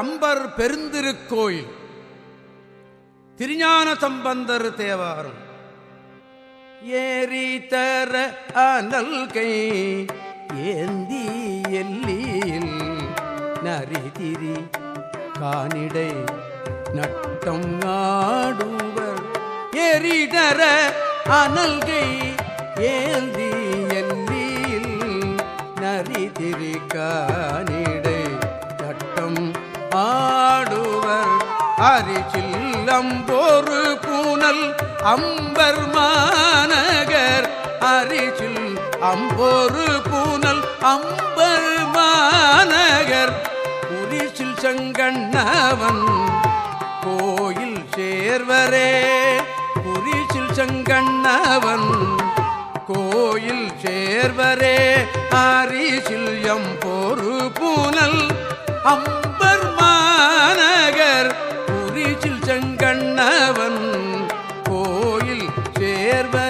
Amber பெருந்திருக்கோயில். திருஞான சம்பந்தர் தேவாரம். ஏறி தர அனல்கை ஏந்தி எல்லியில் நரிதிரி காணிடை நட்டம் ஆடுவர். எரிடர அனல்கை ஏந்தி எல்லியில் நரிதிரி காணிடை ஆடுவர் அரிசில்லம்போரு பூனல் அம்பர் மாநகர். அரிசில் அம்போரு பூனல் அம்பர் மாநகர். புரிசில் செங்கண்ணவன் கோயில் சேர்வரே. புரிசில் செங்கண்ணவன் கோயில் சேர்வரே. ஆரிசில் எம் பொறு பூனல் அம்ப hierba